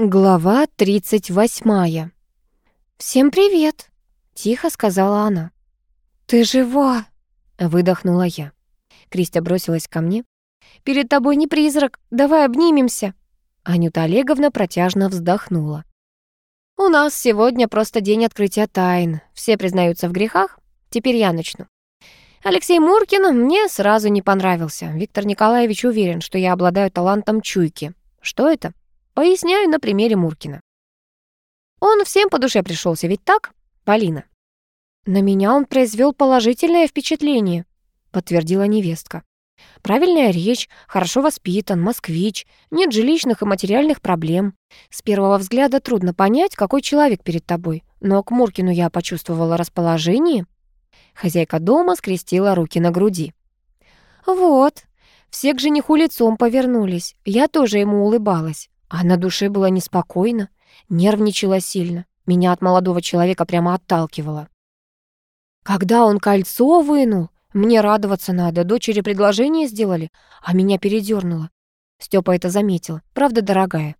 Глава 38. «Всем привет!» — тихо сказала она. «Ты жива!» — выдохнула я. Кристя бросилась ко мне. «Перед тобой не призрак, давай обнимемся!» Анюта Олеговна протяжно вздохнула. «У нас сегодня просто день открытия тайн. Все признаются в грехах. Теперь я начну. Алексей Муркин мне сразу не понравился. Виктор Николаевич уверен, что я обладаю талантом чуйки. Что это? Поясняю на примере Муркина. Он всем по душе пришелся, ведь так, Полина? На меня он произвел положительное впечатление, подтвердила невестка. Правильная речь, хорошо воспитан, москвич, нет жилищных и материальных проблем. С первого взгляда трудно понять, какой человек перед тобой, но к Муркину я почувствовала расположение. Хозяйка дома скрестила руки на груди. Вот, все к жениху лицом повернулись, я тоже ему улыбалась. А на душе было неспокойно, нервничала сильно. Меня от молодого человека прямо отталкивало. Когда он кольцо вынул, мне радоваться надо, дочери предложение сделали, а меня передернуло. Степа это заметил. Правда, дорогая?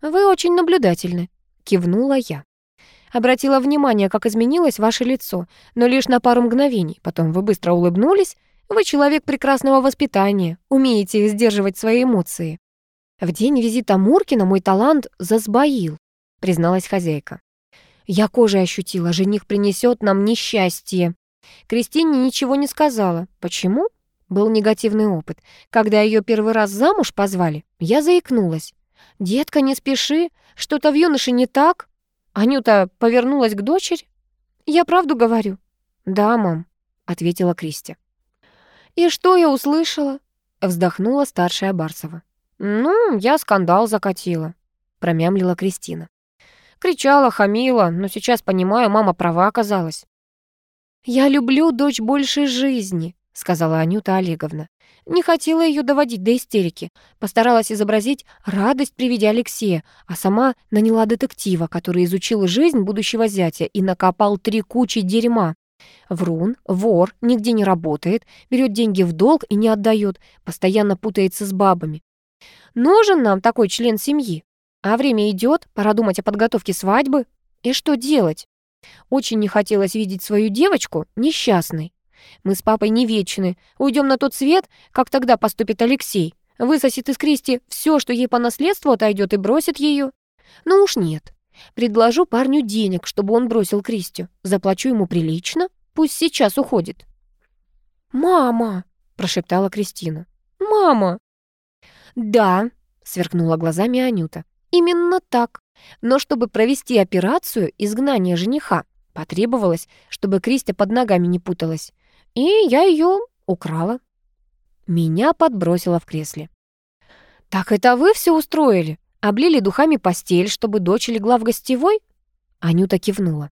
Вы очень наблюдательны, кивнула я. Обратила внимание, как изменилось ваше лицо, но лишь на пару мгновений. Потом вы быстро улыбнулись. Вы человек прекрасного воспитания, умеете сдерживать свои эмоции. «В день визита Муркина мой талант засбоил», — призналась хозяйка. «Я кожей ощутила, жених принесет нам несчастье». Кристине ничего не сказала. Почему? Был негативный опыт. Когда ее первый раз замуж позвали, я заикнулась. «Детка, не спеши, что-то в юноше не так». Анюта повернулась к дочери. «Я правду говорю?» «Да, мам», — ответила Кристи. «И что я услышала?» — вздохнула старшая Барсова. «Ну, я скандал закатила», — промямлила Кристина. Кричала, хамила, но сейчас понимаю, мама права оказалась. «Я люблю дочь больше жизни», — сказала Анюта Олеговна. Не хотела ее доводить до истерики. Постаралась изобразить радость при виде Алексея, а сама наняла детектива, который изучил жизнь будущего зятя и накопал три кучи дерьма. Врун, вор, нигде не работает, берет деньги в долг и не отдает, постоянно путается с бабами. Нужен нам такой член семьи. А время идет, пора думать о подготовке свадьбы. И что делать? Очень не хотелось видеть свою девочку несчастной. Мы с папой не вечны. Уйдем на тот свет, как тогда поступит Алексей. Высосет из Кристи все, что ей по наследству отойдет, и бросит ее. Ну уж нет. Предложу парню денег, чтобы он бросил Кристи. Заплачу ему прилично. Пусть сейчас уходит. «Мама!» — прошептала Кристина. «Мама!» «Да», — сверкнула глазами Анюта. «Именно так. Но чтобы провести операцию изгнания жениха, потребовалось, чтобы Кристи под ногами не путалась. И я ее украла». Меня подбросило в кресле. «Так это вы все устроили? Облили духами постель, чтобы дочь легла в гостевой?» Анюта кивнула.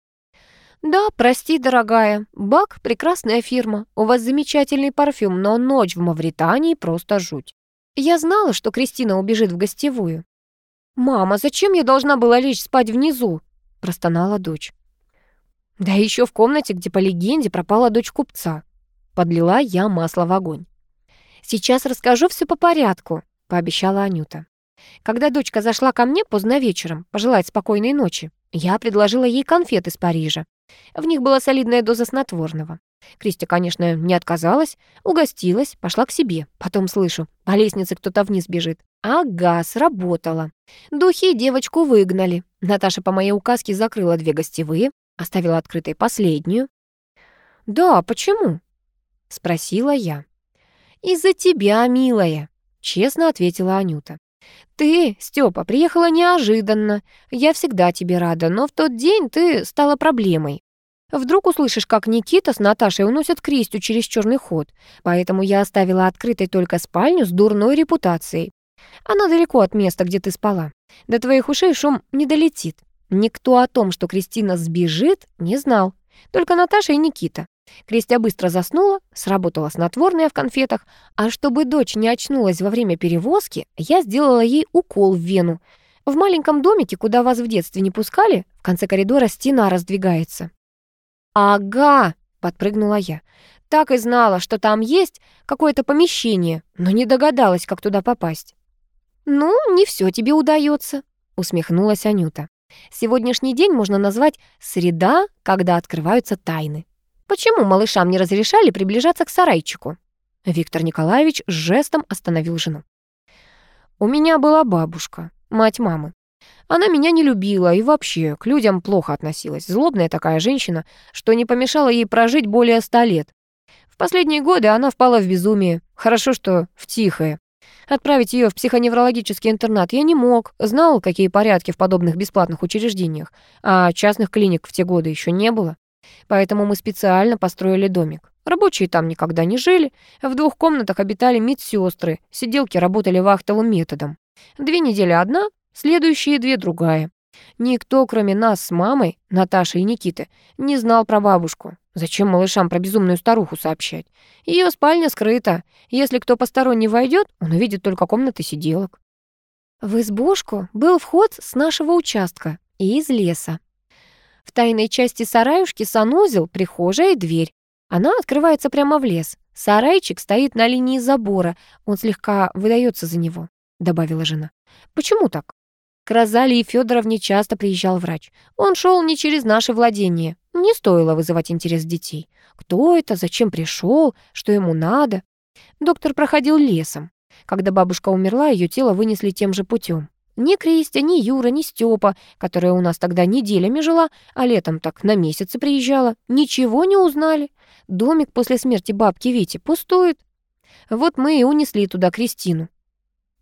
«Да, прости, дорогая, Бак — прекрасная фирма. У вас замечательный парфюм, но ночь в Мавритании просто жуть. Я знала, что Кристина убежит в гостевую. «Мама, зачем я должна была лечь спать внизу?» — простонала дочь. «Да еще в комнате, где по легенде пропала дочь купца». Подлила я масло в огонь. «Сейчас расскажу все по порядку», — пообещала Анюта. Когда дочка зашла ко мне поздно вечером пожелать спокойной ночи, я предложила ей конфет из Парижа. В них была солидная доза снотворного. Кристи, конечно, не отказалась, угостилась, пошла к себе. Потом слышу, по лестнице кто-то вниз бежит. Ага, сработало. Духи девочку выгнали. Наташа по моей указке закрыла две гостевые, оставила открытой последнюю. «Да, почему?» — спросила я. «Из-за тебя, милая», — честно ответила Анюта. «Ты, Степа, приехала неожиданно. Я всегда тебе рада, но в тот день ты стала проблемой. Вдруг услышишь, как Никита с Наташей уносят Кристю через черный ход, поэтому я оставила открытой только спальню с дурной репутацией. Она далеко от места, где ты спала. До твоих ушей шум не долетит. Никто о том, что Кристина сбежит, не знал. Только Наташа и Никита. Кристия быстро заснула, сработала снотворное в конфетах, а чтобы дочь не очнулась во время перевозки, я сделала ей укол в вену. В маленьком домике, куда вас в детстве не пускали, в конце коридора стена раздвигается. «Ага», — подпрыгнула я. «Так и знала, что там есть какое-то помещение, но не догадалась, как туда попасть». «Ну, не все тебе удается», — усмехнулась Анюта. Сегодняшний день можно назвать «среда, когда открываются тайны». Почему малышам не разрешали приближаться к сарайчику? Виктор Николаевич жестом остановил жену. У меня была бабушка, мать мамы. Она меня не любила и вообще к людям плохо относилась. Злобная такая женщина, что не помешала ей прожить более ста лет. В последние годы она впала в безумие. Хорошо, что в тихое. Отправить ее в психоневрологический интернат я не мог. Знал, какие порядки в подобных бесплатных учреждениях. А частных клиник в те годы еще не было. Поэтому мы специально построили домик. Рабочие там никогда не жили. В двух комнатах обитали медсестры. Сиделки работали вахтовым методом. Две недели одна, следующие две другая. Никто, кроме нас с мамой, Наташей и Никиты, не знал про бабушку. Зачем малышам про безумную старуху сообщать? Ее спальня скрыта. Если кто посторонний войдет, он увидит только комнаты сиделок. В избушку был вход с нашего участка и из леса. В тайной части сараюшки санузел, прихожая и дверь. Она открывается прямо в лес. Сарайчик стоит на линии забора, он слегка выдается за него», — добавила жена. «Почему так?» К Розалии Федоровне часто приезжал врач. Он шел не через наше владение. Не стоило вызывать интерес детей. Кто это, зачем пришел, что ему надо? Доктор проходил лесом. Когда бабушка умерла, ее тело вынесли тем же путем. Ни Кристи, ни Юра, ни Степа, которая у нас тогда неделями жила, а летом так на месяцы приезжала, ничего не узнали. Домик после смерти бабки Вити пустует. Вот мы и унесли туда Кристину.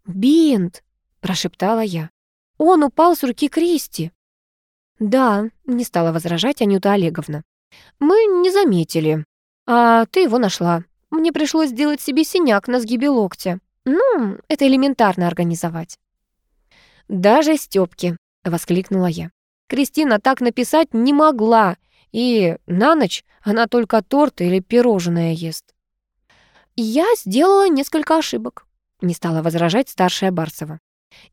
«Бинт!» — прошептала я. «Он упал с руки Кристи». «Да», — не стала возражать Анюта Олеговна. «Мы не заметили. А ты его нашла. Мне пришлось сделать себе синяк на сгибе локтя. Ну, это элементарно организовать». «Даже Стёпки!» — воскликнула я. «Кристина так написать не могла, и на ночь она только торт или пирожное ест». «Я сделала несколько ошибок», — не стала возражать старшая Барсова.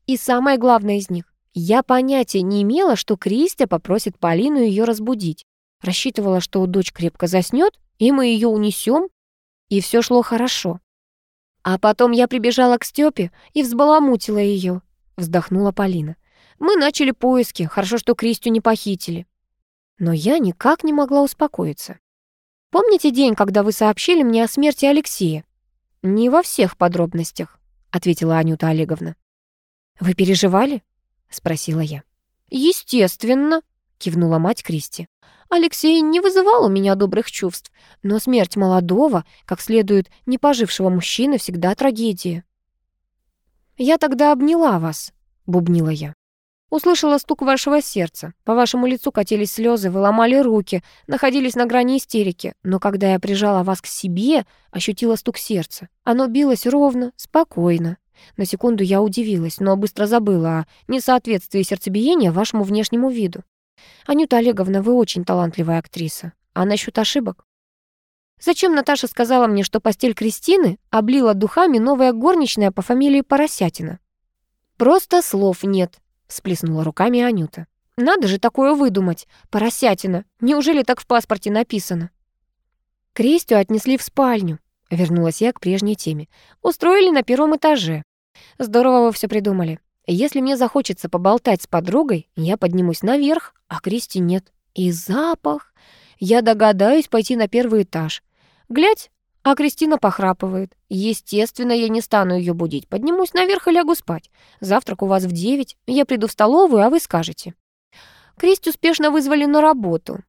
«И самое главное из них. Я понятия не имела, что Кристия попросит Полину ее разбудить. Рассчитывала, что дочь крепко заснет, и мы ее унесем, и все шло хорошо. А потом я прибежала к Степе и взбаламутила ее вздохнула Полина. Мы начали поиски, хорошо, что Кристю не похитили. Но я никак не могла успокоиться. Помните день, когда вы сообщили мне о смерти Алексея? Не во всех подробностях, ответила Анюта Олеговна. Вы переживали? спросила я. Естественно, кивнула мать Кристи. Алексей не вызывал у меня добрых чувств, но смерть молодого, как следует не пожившего мужчины, всегда трагедия. «Я тогда обняла вас», — бубнила я. Услышала стук вашего сердца. По вашему лицу катились слезы, вы ломали руки, находились на грани истерики. Но когда я прижала вас к себе, ощутила стук сердца. Оно билось ровно, спокойно. На секунду я удивилась, но быстро забыла о несоответствии сердцебиения вашему внешнему виду. Анюта Олеговна, вы очень талантливая актриса. А насчет ошибок? Зачем Наташа сказала мне, что постель Кристины облила духами новая горничная по фамилии Поросятина? Просто слов нет, всплеснула руками Анюта. Надо же такое выдумать. Поросятина. Неужели так в паспорте написано? Кристю отнесли в спальню. Вернулась я к прежней теме. Устроили на первом этаже. Здорово вы все придумали. Если мне захочется поболтать с подругой, я поднимусь наверх, а Кристи нет. И запах. Я догадаюсь пойти на первый этаж. Глядь, а Кристина похрапывает. Естественно, я не стану ее будить. Поднимусь наверх и лягу спать. Завтрак у вас в девять. Я приду в столовую, а вы скажете. Кристи успешно вызвали на работу.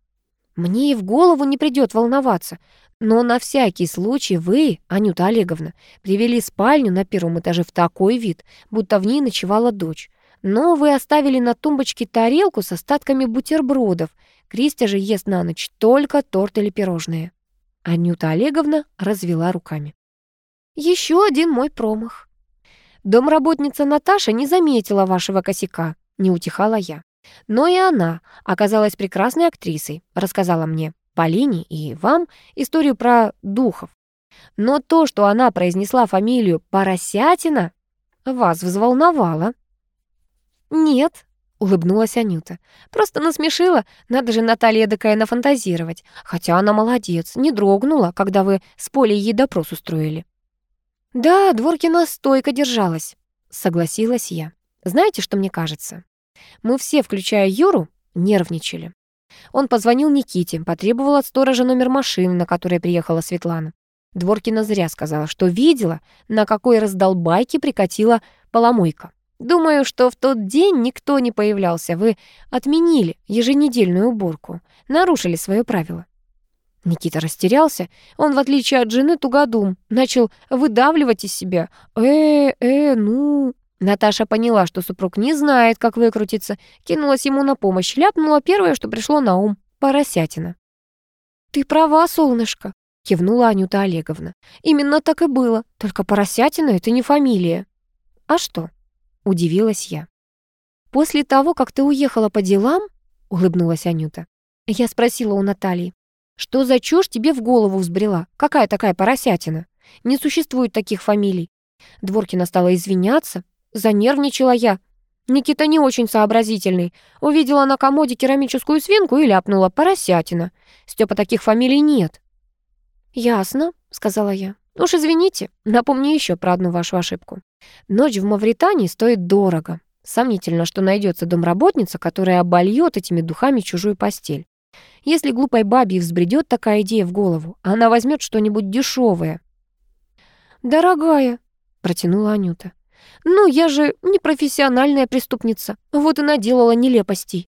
Мне и в голову не придет волноваться. Но на всякий случай вы, Анюта Олеговна, привели спальню на первом этаже в такой вид, будто в ней ночевала дочь. Но вы оставили на тумбочке тарелку с остатками бутербродов. Кристи же ест на ночь только торт или пирожные. Анюта Олеговна развела руками. Еще один мой промах. Домработница Наташа не заметила вашего косяка, не утихала я. Но и она оказалась прекрасной актрисой, рассказала мне, Полине и вам историю про духов. Но то, что она произнесла фамилию Поросятина, вас взволновало. Нет, улыбнулась Анюта. Просто насмешила, надо же Наталья такая нафантазировать. Хотя она молодец, не дрогнула, когда вы с Полей ей допрос устроили. Да, Дворкина стойко держалась, согласилась я. Знаете, что мне кажется? Мы все, включая Юру, нервничали. Он позвонил Никите, потребовал от сторожа номер машины, на которой приехала Светлана. Дворкина зря сказала, что видела, на какой раздолбайке прикатила поломойка. Думаю, что в тот день никто не появлялся. Вы отменили еженедельную уборку, нарушили свое правило. Никита растерялся. Он, в отличие от жены, тугодум, начал выдавливать из себя. «Э, э, ну...» Наташа поняла, что супруг не знает, как выкрутиться, кинулась ему на помощь, ляпнула первое, что пришло на ум — поросятина. «Ты права, солнышко», — кивнула Анюта Олеговна. «Именно так и было, только поросятина — это не фамилия». «А что?» — удивилась я. «После того, как ты уехала по делам», — улыбнулась Анюта, я спросила у Натальи, «что за чушь тебе в голову взбрела? Какая такая поросятина? Не существует таких фамилий». Дворкина стала извиняться, Занервничала я. Никита не очень сообразительный. Увидела на комоде керамическую свинку и ляпнула «поросятина». Стёпа таких фамилий нет. «Ясно», — сказала я. «Уж извините, напомню еще про одну вашу ошибку. Ночь в Мавритании стоит дорого. Сомнительно, что найдется домработница, которая обольет этими духами чужую постель. Если глупой бабе взбредет такая идея в голову, она возьмет что-нибудь дешевое. «Дорогая», — протянула Анюта, «Ну, я же не профессиональная преступница, вот и наделала нелепостей».